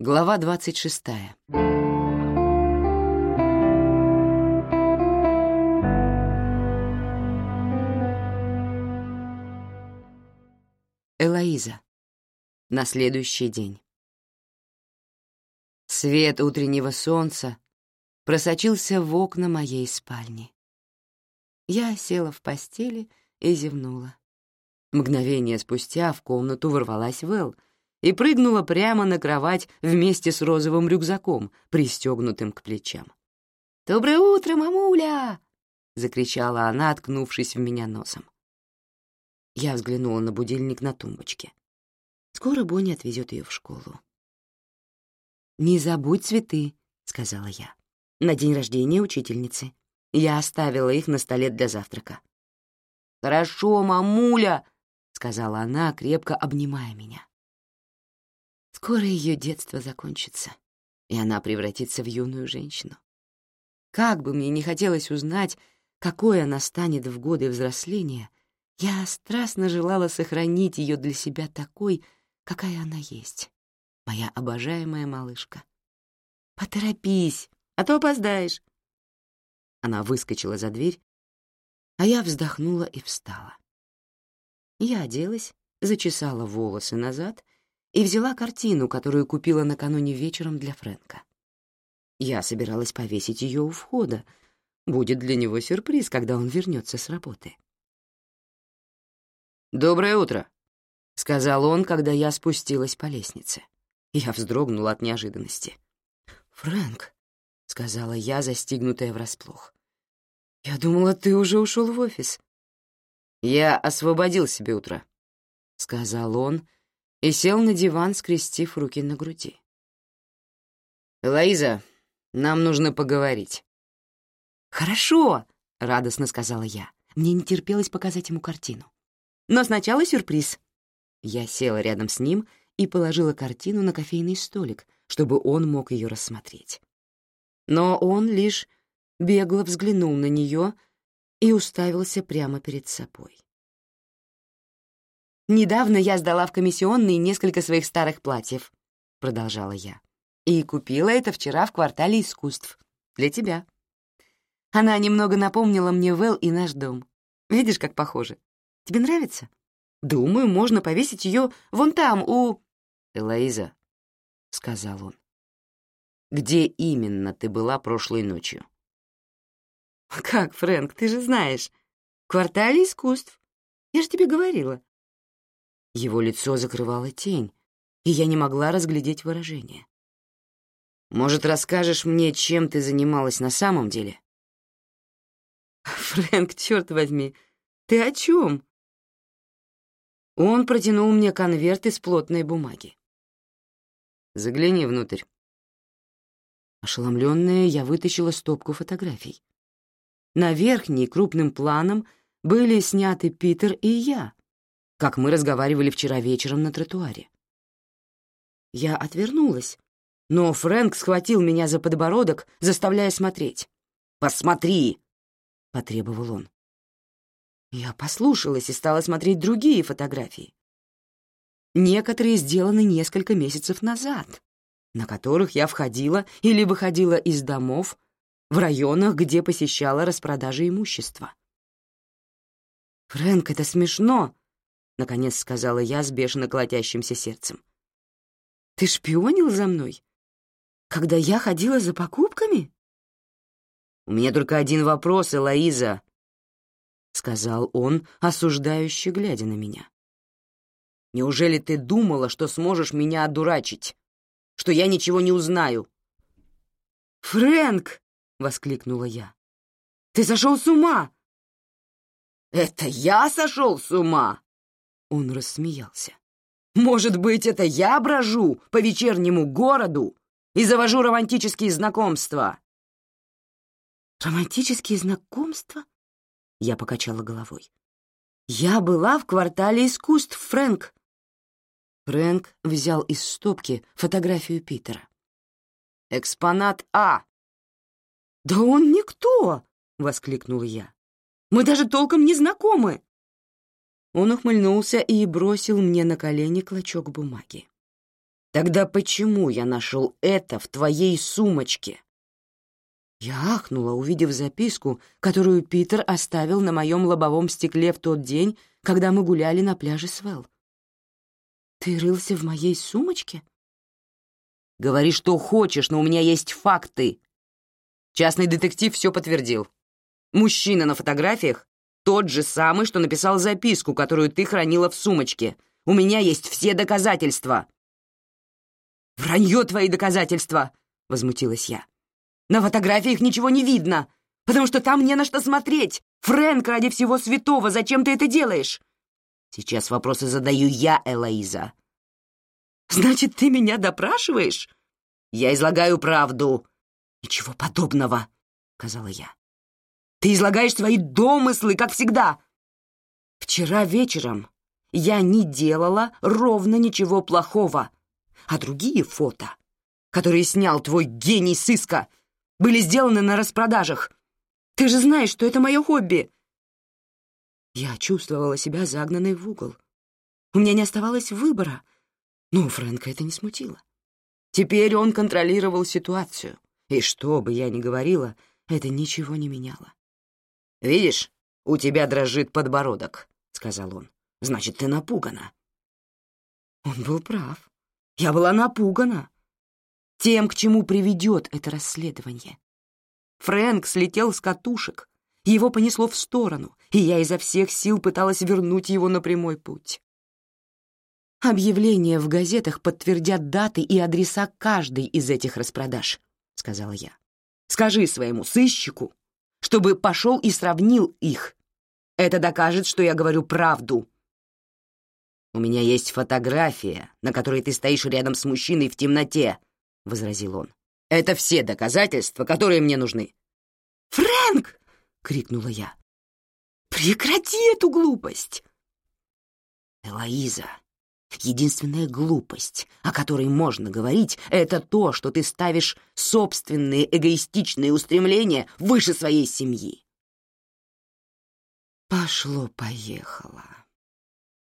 Глава двадцать шестая. Элоиза. На следующий день. Свет утреннего солнца просочился в окна моей спальни. Я села в постели и зевнула. Мгновение спустя в комнату ворвалась Вэл и прыгнула прямо на кровать вместе с розовым рюкзаком, пристегнутым к плечам. «Доброе утро, мамуля!» — закричала она, откнувшись в меня носом. Я взглянула на будильник на тумбочке. Скоро Бонни отвезет ее в школу. «Не забудь цветы», — сказала я. «На день рождения учительницы. Я оставила их на столе для завтрака». «Хорошо, мамуля», — сказала она, крепко обнимая меня. Скоро ее детство закончится, и она превратится в юную женщину. Как бы мне ни хотелось узнать, какой она станет в годы взросления, я страстно желала сохранить ее для себя такой, какая она есть, моя обожаемая малышка. «Поторопись, а то опоздаешь». Она выскочила за дверь, а я вздохнула и встала. Я оделась, зачесала волосы назад и взяла картину, которую купила накануне вечером для Фрэнка. Я собиралась повесить ее у входа. Будет для него сюрприз, когда он вернется с работы. «Доброе утро», — сказал он, когда я спустилась по лестнице. Я вздрогнула от неожиданности. «Фрэнк», — сказала я, застигнутая врасплох. «Я думала, ты уже ушел в офис». «Я освободил себе утро», — сказал он и сел на диван, скрестив руки на груди. «Элоиза, нам нужно поговорить». «Хорошо», — радостно сказала я. Мне не терпелось показать ему картину. Но сначала сюрприз. Я села рядом с ним и положила картину на кофейный столик, чтобы он мог ее рассмотреть. Но он лишь бегло взглянул на нее и уставился прямо перед собой. «Недавно я сдала в комиссионные несколько своих старых платьев», — продолжала я, «и купила это вчера в квартале искусств. Для тебя. Она немного напомнила мне Вэл и наш дом. Видишь, как похоже? Тебе нравится? Думаю, можно повесить ее вон там, у...» «Элоиза», — сказал он, — «где именно ты была прошлой ночью?» «Как, Фрэнк, ты же знаешь. В квартале искусств. Я же тебе говорила». Его лицо закрывала тень, и я не могла разглядеть выражение. «Может, расскажешь мне, чем ты занималась на самом деле?» «Фрэнк, черт возьми, ты о чем?» Он протянул мне конверт из плотной бумаги. «Загляни внутрь». Ошеломленная, я вытащила стопку фотографий. На верхней крупным планом были сняты Питер и я, как мы разговаривали вчера вечером на тротуаре. Я отвернулась, но Фрэнк схватил меня за подбородок, заставляя смотреть. «Посмотри!» — потребовал он. Я послушалась и стала смотреть другие фотографии. Некоторые сделаны несколько месяцев назад, на которых я входила или выходила из домов в районах, где посещала распродажи имущества. «Фрэнк, это смешно», — наконец сказала я с бешено колотящимся сердцем. «Ты шпионил за мной? Когда я ходила за покупками?» «У меня только один вопрос, Элоиза», — сказал он, осуждающе глядя на меня. «Неужели ты думала, что сможешь меня одурачить? Что я ничего не узнаю?» «Фрэнк!» — воскликнула я. «Ты сошел с ума!» «Это я сошел с ума?» Он рассмеялся. «Может быть, это я брожу по вечернему городу и завожу романтические знакомства?» «Романтические знакомства?» Я покачала головой. «Я была в квартале искусств, Фрэнк!» Фрэнк взял из стопки фотографию Питера. «Экспонат А!» «Да он никто!» — воскликнула я. «Мы даже толком не знакомы!» Он ухмыльнулся и бросил мне на колени клочок бумаги. Тогда почему я нашел это в твоей сумочке? Я ахнула, увидев записку, которую Питер оставил на моем лобовом стекле в тот день, когда мы гуляли на пляже Свел. «Ты рылся в моей сумочке?» «Говори, что хочешь, но у меня есть факты». Частный детектив все подтвердил. Мужчина на фотографиях тот же самый, что написал записку, которую ты хранила в сумочке. У меня есть все доказательства». «Вранье твои доказательства!» — возмутилась я. На фотографиях ничего не видно, потому что там не на что смотреть. Фрэнк, ради всего святого, зачем ты это делаешь? Сейчас вопросы задаю я, Элоиза. Значит, ты меня допрашиваешь? Я излагаю правду. Ничего подобного, сказала я. Ты излагаешь свои домыслы, как всегда. Вчера вечером я не делала ровно ничего плохого, а другие фото, которые снял твой гений сыска, были сделаны на распродажах. Ты же знаешь, что это мое хобби!» Я чувствовала себя загнанной в угол. У меня не оставалось выбора, но Фрэнка это не смутило. Теперь он контролировал ситуацию, и что бы я ни говорила, это ничего не меняло. «Видишь, у тебя дрожит подбородок», — сказал он. «Значит, ты напугана». Он был прав. Я была напугана тем, к чему приведет это расследование. Фрэнк слетел с катушек, его понесло в сторону, и я изо всех сил пыталась вернуть его на прямой путь. «Объявления в газетах подтвердят даты и адреса каждой из этих распродаж», — сказала я. «Скажи своему сыщику, чтобы пошел и сравнил их. Это докажет, что я говорю правду». «У меня есть фотография, на которой ты стоишь рядом с мужчиной в темноте», возразил он. «Это все доказательства, которые мне нужны». «Фрэнк!» — крикнула я. «Прекрати эту глупость!» «Элоиза, единственная глупость, о которой можно говорить, это то, что ты ставишь собственные эгоистичные устремления выше своей семьи». Пошло-поехало.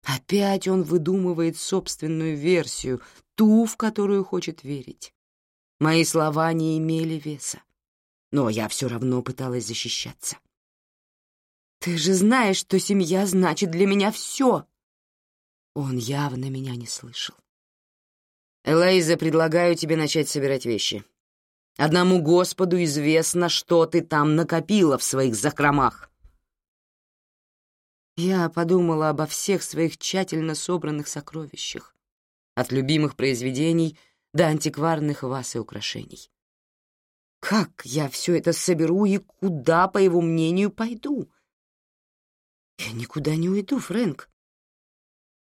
Опять он выдумывает собственную версию, ту, в которую хочет верить. Мои слова не имели веса, но я все равно пыталась защищаться. «Ты же знаешь, что семья значит для меня все!» Он явно меня не слышал. «Элайза, предлагаю тебе начать собирать вещи. Одному Господу известно, что ты там накопила в своих закромах». Я подумала обо всех своих тщательно собранных сокровищах, от любимых произведений — до антикварных ваз и украшений. Как я все это соберу и куда, по его мнению, пойду? Я никуда не уйду, Фрэнк.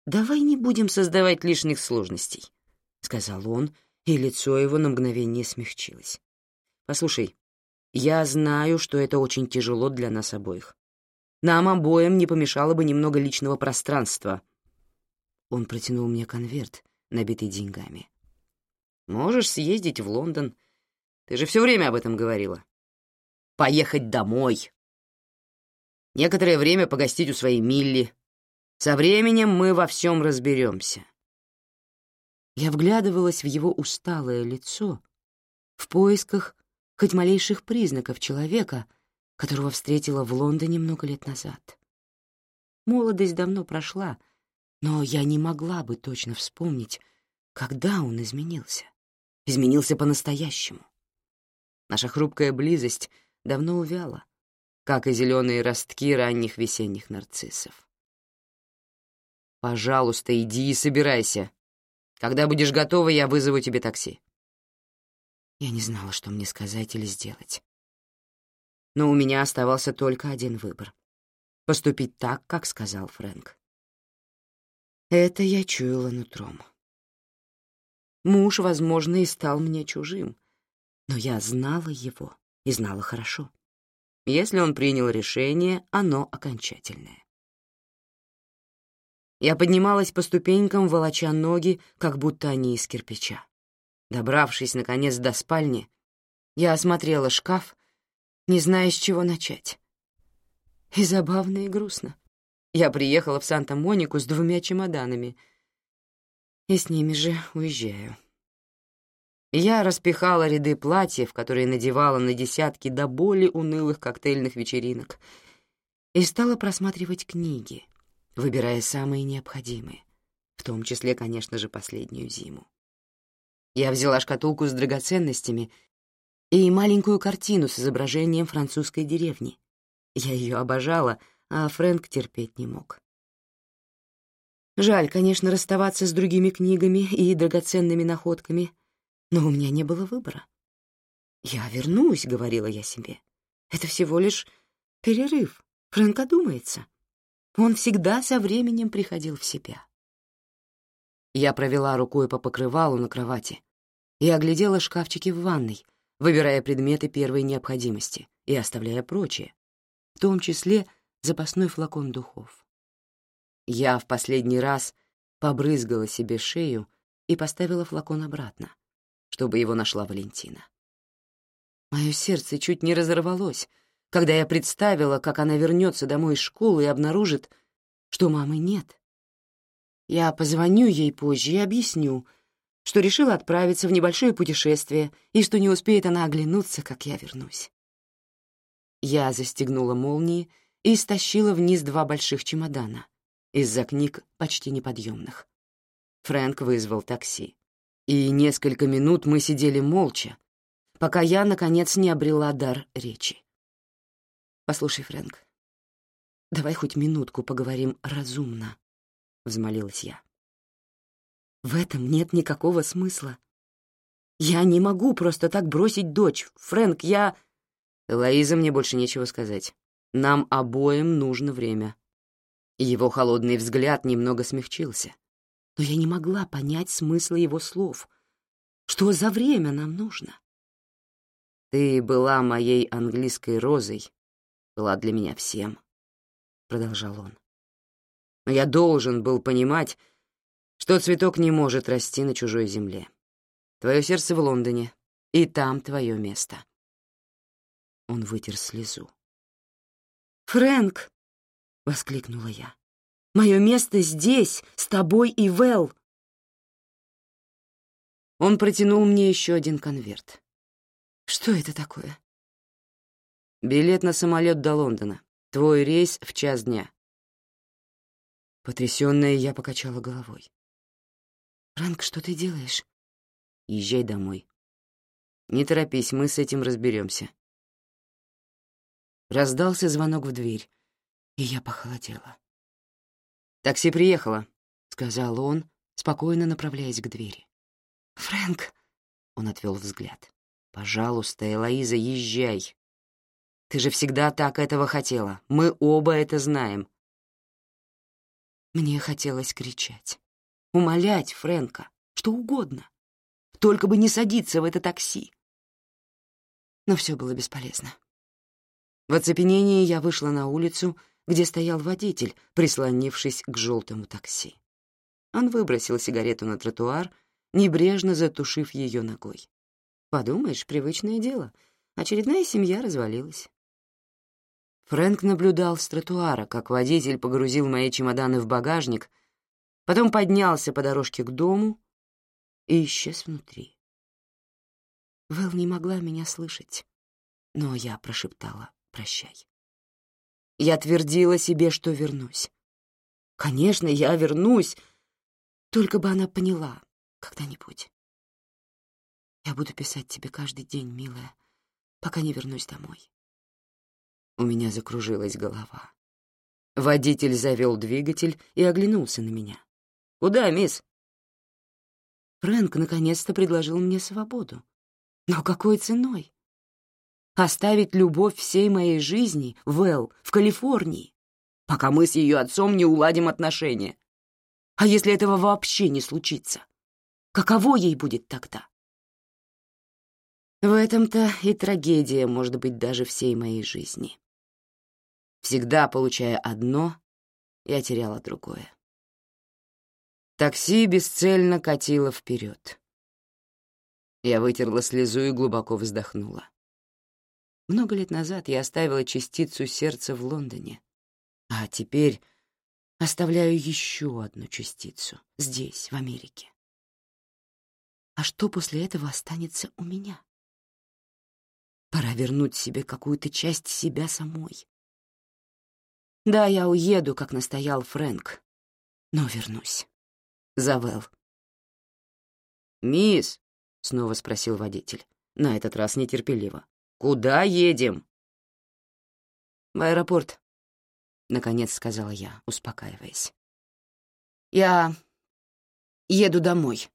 Давай не будем создавать лишних сложностей, — сказал он, и лицо его на мгновение смягчилось. Послушай, я знаю, что это очень тяжело для нас обоих. Нам обоим не помешало бы немного личного пространства. Он протянул мне конверт, набитый деньгами. Можешь съездить в Лондон. Ты же все время об этом говорила. Поехать домой. Некоторое время погостить у своей Милли. Со временем мы во всем разберемся. Я вглядывалась в его усталое лицо в поисках хоть малейших признаков человека, которого встретила в Лондоне много лет назад. Молодость давно прошла, но я не могла бы точно вспомнить, когда он изменился изменился по-настоящему. Наша хрупкая близость давно увяла, как и зеленые ростки ранних весенних нарциссов. «Пожалуйста, иди и собирайся. Когда будешь готова, я вызову тебе такси». Я не знала, что мне сказать или сделать. Но у меня оставался только один выбор — поступить так, как сказал Фрэнк. Это я чуяла нутром. Муж, возможно, и стал мне чужим, но я знала его и знала хорошо. Если он принял решение, оно окончательное. Я поднималась по ступенькам, волоча ноги, как будто они из кирпича. Добравшись, наконец, до спальни, я осмотрела шкаф, не зная, с чего начать. И забавно, и грустно. Я приехала в Санта-Монику с двумя чемоданами — и с ними же уезжаю. Я распихала ряды платьев, которые надевала на десятки до боли унылых коктейльных вечеринок, и стала просматривать книги, выбирая самые необходимые, в том числе, конечно же, последнюю зиму. Я взяла шкатулку с драгоценностями и маленькую картину с изображением французской деревни. Я ее обожала, а Фрэнк терпеть не мог. Жаль, конечно, расставаться с другими книгами и драгоценными находками, но у меня не было выбора. «Я вернусь», — говорила я себе. «Это всего лишь перерыв. Фрэнк одумается». Он всегда со временем приходил в себя. Я провела рукой по покрывалу на кровати и оглядела шкафчики в ванной, выбирая предметы первой необходимости и оставляя прочие, в том числе запасной флакон духов. Я в последний раз побрызгала себе шею и поставила флакон обратно, чтобы его нашла Валентина. Мое сердце чуть не разорвалось, когда я представила, как она вернется домой из школы и обнаружит, что мамы нет. Я позвоню ей позже и объясню, что решила отправиться в небольшое путешествие и что не успеет она оглянуться, как я вернусь. Я застегнула молнии и стащила вниз два больших чемодана из-за книг почти неподъемных. Фрэнк вызвал такси. И несколько минут мы сидели молча, пока я, наконец, не обрела дар речи. «Послушай, Фрэнк, давай хоть минутку поговорим разумно», — взмолилась я. «В этом нет никакого смысла. Я не могу просто так бросить дочь. Фрэнк, я...» «Лоиза, мне больше нечего сказать. Нам обоим нужно время». Его холодный взгляд немного смягчился. Но я не могла понять смысла его слов. Что за время нам нужно? «Ты была моей английской розой, была для меня всем», — продолжал он. «Но я должен был понимать, что цветок не может расти на чужой земле. Твое сердце в Лондоне, и там твое место». Он вытер слезу. «Фрэнк!» — воскликнула я. «Мое место здесь, с тобой и Вэл!» Он протянул мне еще один конверт. «Что это такое?» «Билет на самолет до Лондона. Твой рейс в час дня». Потрясённая, я покачала головой. «Фрэнк, что ты делаешь?» «Езжай домой. Не торопись, мы с этим разберемся. Раздался звонок в дверь, и я похолодела. «Такси приехало», — сказал он, спокойно направляясь к двери. «Фрэнк!» — он отвел взгляд. «Пожалуйста, Элоиза, езжай. Ты же всегда так этого хотела. Мы оба это знаем». Мне хотелось кричать, умолять Фрэнка, что угодно, только бы не садиться в это такси. Но все было бесполезно. В оцепенении я вышла на улицу, где стоял водитель, прислонившись к желтому такси. Он выбросил сигарету на тротуар, небрежно затушив ее ногой. Подумаешь, привычное дело. Очередная семья развалилась. Фрэнк наблюдал с тротуара, как водитель погрузил мои чемоданы в багажник, потом поднялся по дорожке к дому и исчез внутри. Вэл не могла меня слышать, но я прошептала прощай. Я твердила себе, что вернусь. Конечно, я вернусь, только бы она поняла когда-нибудь. Я буду писать тебе каждый день, милая, пока не вернусь домой. У меня закружилась голова. Водитель завел двигатель и оглянулся на меня. «Куда, мисс?» Фрэнк наконец-то предложил мне свободу. Но какой ценой? оставить любовь всей моей жизни Вэл в Калифорнии, пока мы с ее отцом не уладим отношения. А если этого вообще не случится? Каково ей будет тогда? В этом-то и трагедия, может быть, даже всей моей жизни. Всегда получая одно, я теряла другое. Такси бесцельно катило вперед. Я вытерла слезу и глубоко вздохнула. Много лет назад я оставила частицу сердца в Лондоне, а теперь оставляю еще одну частицу здесь, в Америке. А что после этого останется у меня? Пора вернуть себе какую-то часть себя самой. Да, я уеду, как настоял Фрэнк, но вернусь. Завел. «Мисс», — снова спросил водитель, на этот раз нетерпеливо, — «куда едем?» «В аэропорт», — наконец сказала я, успокаиваясь. «Я еду домой».